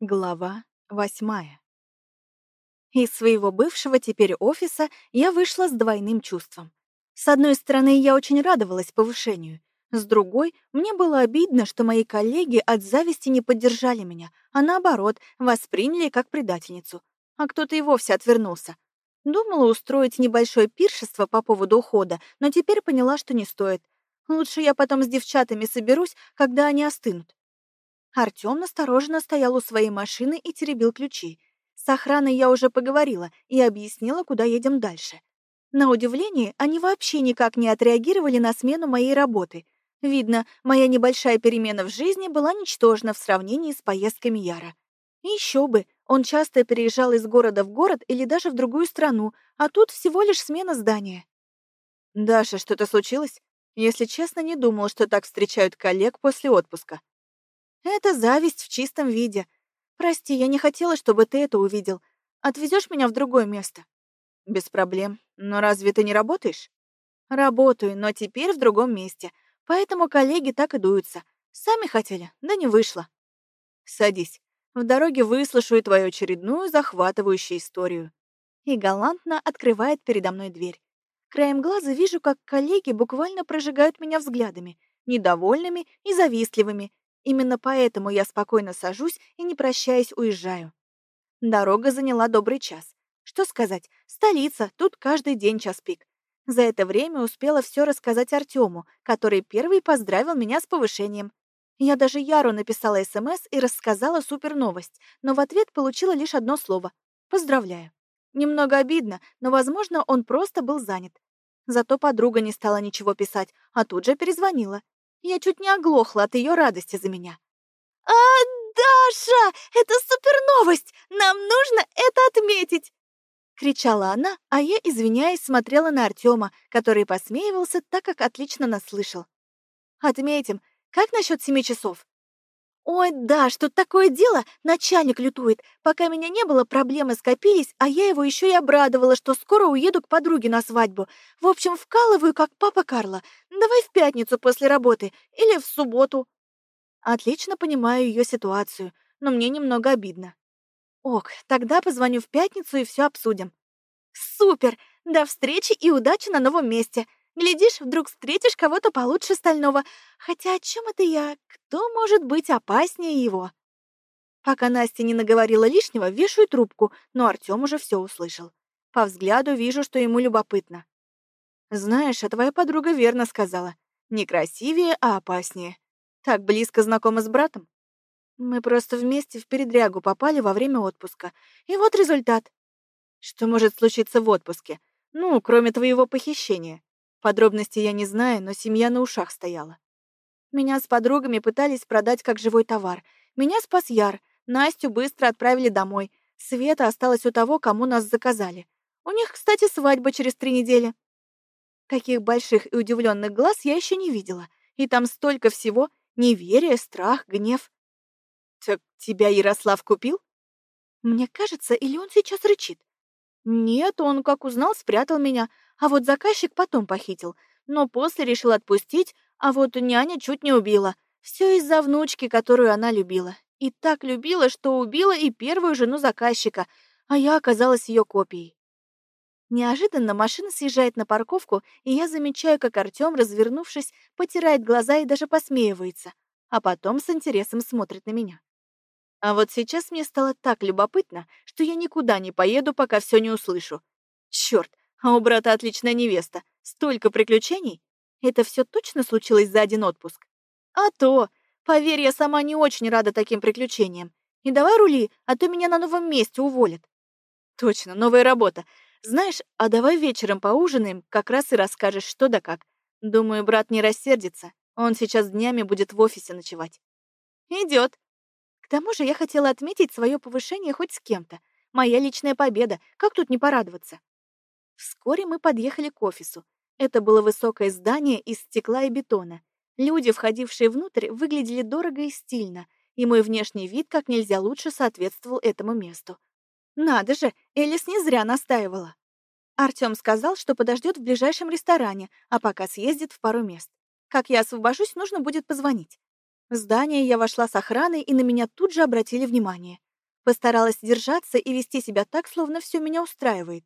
Глава восьмая. Из своего бывшего теперь офиса я вышла с двойным чувством. С одной стороны, я очень радовалась повышению. С другой, мне было обидно, что мои коллеги от зависти не поддержали меня, а наоборот, восприняли как предательницу. А кто-то и вовсе отвернулся. Думала устроить небольшое пиршество по поводу ухода, но теперь поняла, что не стоит. Лучше я потом с девчатами соберусь, когда они остынут. Артём настороженно стоял у своей машины и теребил ключи. С охраной я уже поговорила и объяснила, куда едем дальше. На удивление, они вообще никак не отреагировали на смену моей работы. Видно, моя небольшая перемена в жизни была ничтожна в сравнении с поездками Яра. Еще бы, он часто переезжал из города в город или даже в другую страну, а тут всего лишь смена здания. «Даша, что-то случилось? Если честно, не думал, что так встречают коллег после отпуска», это зависть в чистом виде. Прости, я не хотела, чтобы ты это увидел. Отвезешь меня в другое место? Без проблем. Но разве ты не работаешь? Работаю, но теперь в другом месте. Поэтому коллеги так и дуются. Сами хотели, да не вышло. Садись. В дороге выслушаю твою очередную захватывающую историю. И галантно открывает передо мной дверь. Краем глаза вижу, как коллеги буквально прожигают меня взглядами, недовольными и завистливыми, Именно поэтому я спокойно сажусь и, не прощаясь, уезжаю. Дорога заняла добрый час. Что сказать, столица, тут каждый день час пик. За это время успела все рассказать Артему, который первый поздравил меня с повышением. Я даже Яру написала СМС и рассказала супер новость, но в ответ получила лишь одно слово «Поздравляю». Немного обидно, но, возможно, он просто был занят. Зато подруга не стала ничего писать, а тут же перезвонила. Я чуть не оглохла от ее радости за меня. «А, Даша, это супер новость! Нам нужно это отметить!» Кричала она, а я, извиняясь, смотрела на Артема, который посмеивался, так как отлично нас слышал. «Отметим. Как насчет семи часов?» «Ой, да, что такое дело, начальник лютует. Пока меня не было, проблемы скопились, а я его еще и обрадовала, что скоро уеду к подруге на свадьбу. В общем, вкалываю, как папа Карла. Давай в пятницу после работы или в субботу». Отлично понимаю ее ситуацию, но мне немного обидно. «Ок, тогда позвоню в пятницу и все обсудим». «Супер! До встречи и удачи на новом месте!» Глядишь, вдруг встретишь кого-то получше стального. Хотя о чем это я? Кто может быть опаснее его? Пока Настя не наговорила лишнего, вешаю трубку, но Артём уже все услышал. По взгляду вижу, что ему любопытно. «Знаешь, а твоя подруга верно сказала. Не красивее, а опаснее. Так близко знакома с братом? Мы просто вместе в передрягу попали во время отпуска. И вот результат. Что может случиться в отпуске? Ну, кроме твоего похищения. Подробностей я не знаю, но семья на ушах стояла. Меня с подругами пытались продать как живой товар. Меня спас Яр. Настю быстро отправили домой. Света осталась у того, кому нас заказали. У них, кстати, свадьба через три недели. Таких больших и удивленных глаз я еще не видела. И там столько всего — неверие, страх, гнев. Так тебя Ярослав купил? Мне кажется, или он сейчас рычит? Нет, он, как узнал, спрятал меня, а вот заказчик потом похитил, но после решил отпустить, а вот няня чуть не убила. Все из-за внучки, которую она любила. И так любила, что убила и первую жену заказчика, а я оказалась ее копией. Неожиданно машина съезжает на парковку, и я замечаю, как Артём, развернувшись, потирает глаза и даже посмеивается, а потом с интересом смотрит на меня. А вот сейчас мне стало так любопытно, что я никуда не поеду, пока все не услышу. Черт, а у брата отличная невеста. Столько приключений. Это все точно случилось за один отпуск? А то! Поверь, я сама не очень рада таким приключениям. И давай рули, а то меня на новом месте уволят. Точно, новая работа. Знаешь, а давай вечером поужинаем, как раз и расскажешь, что да как. Думаю, брат не рассердится. Он сейчас днями будет в офисе ночевать. Идет. К тому же я хотела отметить свое повышение хоть с кем-то. Моя личная победа. Как тут не порадоваться? Вскоре мы подъехали к офису. Это было высокое здание из стекла и бетона. Люди, входившие внутрь, выглядели дорого и стильно, и мой внешний вид как нельзя лучше соответствовал этому месту. Надо же, Элис не зря настаивала. Артём сказал, что подождет в ближайшем ресторане, а пока съездит в пару мест. Как я освобожусь, нужно будет позвонить. В здание я вошла с охраной, и на меня тут же обратили внимание. Постаралась держаться и вести себя так, словно все меня устраивает.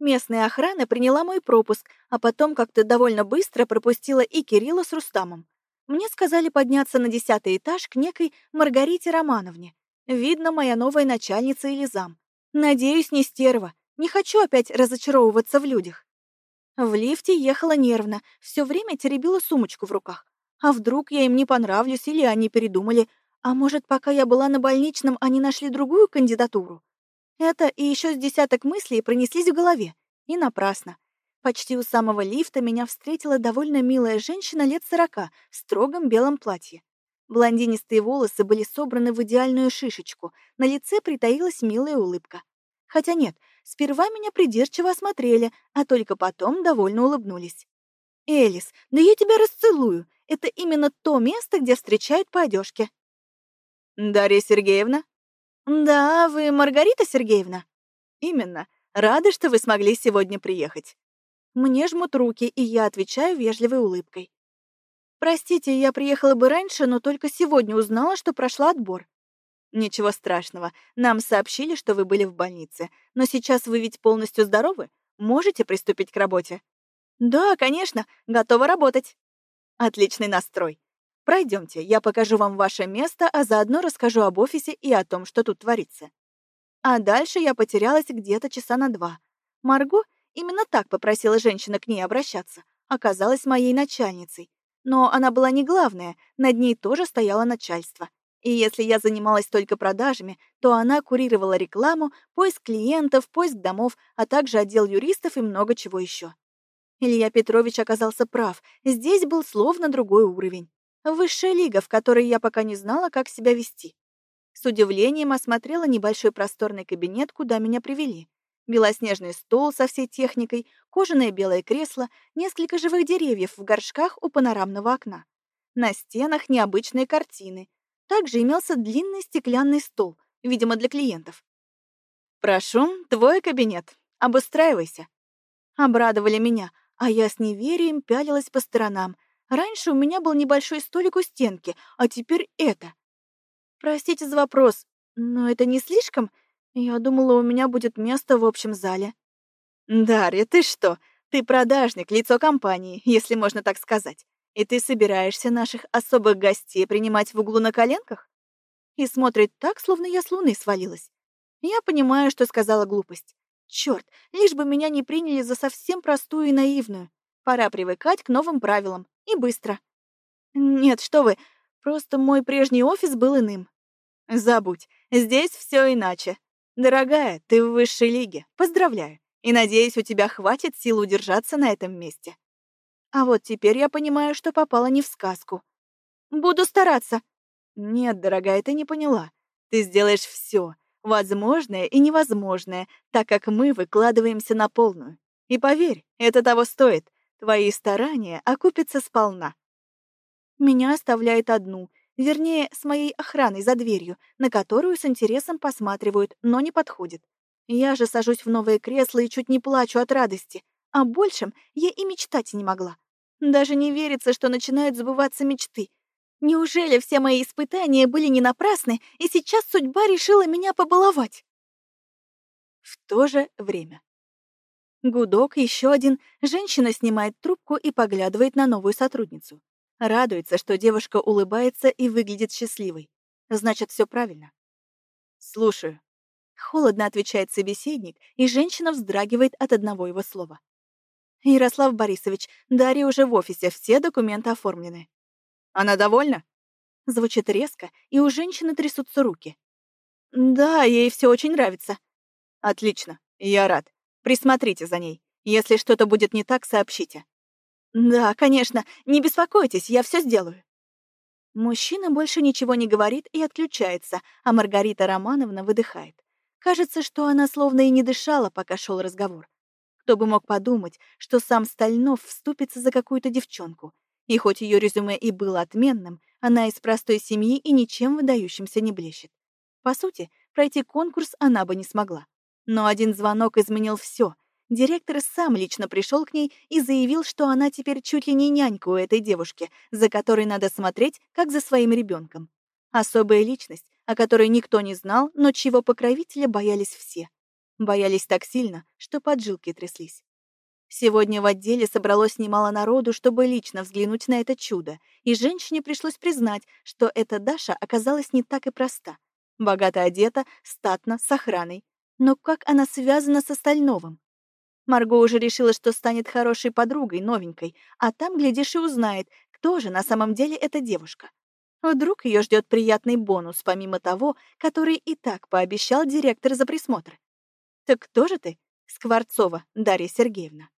Местная охрана приняла мой пропуск, а потом как-то довольно быстро пропустила и Кирилла с Рустамом. Мне сказали подняться на десятый этаж к некой Маргарите Романовне. Видно, моя новая начальница или зам. Надеюсь, не стерва. Не хочу опять разочаровываться в людях. В лифте ехала нервно, все время теребила сумочку в руках. А вдруг я им не понравлюсь или они передумали, а может, пока я была на больничном, они нашли другую кандидатуру? Это и еще с десяток мыслей пронеслись в голове. И напрасно. Почти у самого лифта меня встретила довольно милая женщина лет сорока в строгом белом платье. Блондинистые волосы были собраны в идеальную шишечку, на лице притаилась милая улыбка. Хотя нет, сперва меня придирчиво осмотрели, а только потом довольно улыбнулись. «Элис, да я тебя расцелую. Это именно то место, где встречают по одежке. «Дарья Сергеевна?» «Да, вы Маргарита Сергеевна?» «Именно. Рада, что вы смогли сегодня приехать». Мне жмут руки, и я отвечаю вежливой улыбкой. «Простите, я приехала бы раньше, но только сегодня узнала, что прошла отбор». «Ничего страшного. Нам сообщили, что вы были в больнице. Но сейчас вы ведь полностью здоровы? Можете приступить к работе?» «Да, конечно. Готова работать». «Отличный настрой. Пройдемте, я покажу вам ваше место, а заодно расскажу об офисе и о том, что тут творится. А дальше я потерялась где-то часа на два. Марго, именно так попросила женщина к ней обращаться, оказалась моей начальницей. Но она была не главная, над ней тоже стояло начальство. И если я занималась только продажами, то она курировала рекламу, поиск клиентов, поиск домов, а также отдел юристов и много чего еще. Илья Петрович оказался прав, здесь был словно другой уровень. Высшая лига, в которой я пока не знала, как себя вести. С удивлением осмотрела небольшой просторный кабинет, куда меня привели. Белоснежный стол со всей техникой, кожаное белое кресло, несколько живых деревьев в горшках у панорамного окна. На стенах необычные картины. Также имелся длинный стеклянный стол, видимо, для клиентов. «Прошу, твой кабинет. Обустраивайся». Обрадовали меня, а я с неверием пялилась по сторонам — Раньше у меня был небольшой столик у стенки, а теперь это. Простите за вопрос, но это не слишком? Я думала, у меня будет место в общем зале. Дарья, ты что? Ты продажник, лицо компании, если можно так сказать. И ты собираешься наших особых гостей принимать в углу на коленках? И смотрит так, словно я с луны свалилась. Я понимаю, что сказала глупость. Черт, лишь бы меня не приняли за совсем простую и наивную. Пора привыкать к новым правилам. И быстро. Нет, что вы, просто мой прежний офис был иным. Забудь, здесь все иначе. Дорогая, ты в высшей лиге. Поздравляю. И надеюсь, у тебя хватит сил удержаться на этом месте. А вот теперь я понимаю, что попала не в сказку. Буду стараться. Нет, дорогая, ты не поняла. Ты сделаешь все, возможное и невозможное, так как мы выкладываемся на полную. И поверь, это того стоит. Твои старания окупятся сполна. Меня оставляет одну, вернее, с моей охраной за дверью, на которую с интересом посматривают, но не подходит. Я же сажусь в новое кресло и чуть не плачу от радости. а большем я и мечтать не могла. Даже не верится, что начинают забываться мечты. Неужели все мои испытания были не напрасны, и сейчас судьба решила меня побаловать? В то же время. Гудок, еще один. Женщина снимает трубку и поглядывает на новую сотрудницу. Радуется, что девушка улыбается и выглядит счастливой. Значит, все правильно. «Слушаю». Холодно отвечает собеседник, и женщина вздрагивает от одного его слова. «Ярослав Борисович, Дарья уже в офисе, все документы оформлены». «Она довольна?» Звучит резко, и у женщины трясутся руки. «Да, ей все очень нравится». «Отлично, я рад. Присмотрите за ней. Если что-то будет не так, сообщите». «Да, конечно. Не беспокойтесь, я все сделаю». Мужчина больше ничего не говорит и отключается, а Маргарита Романовна выдыхает. Кажется, что она словно и не дышала, пока шел разговор. Кто бы мог подумать, что сам Стальнов вступится за какую-то девчонку. И хоть ее резюме и было отменным, она из простой семьи и ничем выдающимся не блещет. По сути, пройти конкурс она бы не смогла. Но один звонок изменил все. Директор сам лично пришел к ней и заявил, что она теперь чуть ли не нянька у этой девушки, за которой надо смотреть, как за своим ребенком. Особая личность, о которой никто не знал, но чьего покровителя боялись все. Боялись так сильно, что поджилки тряслись. Сегодня в отделе собралось немало народу, чтобы лично взглянуть на это чудо, и женщине пришлось признать, что эта Даша оказалась не так и проста. Богато одета, статно, с охраной. Но как она связана с Остальновым? Марго уже решила, что станет хорошей подругой, новенькой, а там, глядишь, и узнает, кто же на самом деле эта девушка. Вдруг ее ждет приятный бонус, помимо того, который и так пообещал директор за присмотр. «Так кто же ты?» Скворцова Дарья Сергеевна.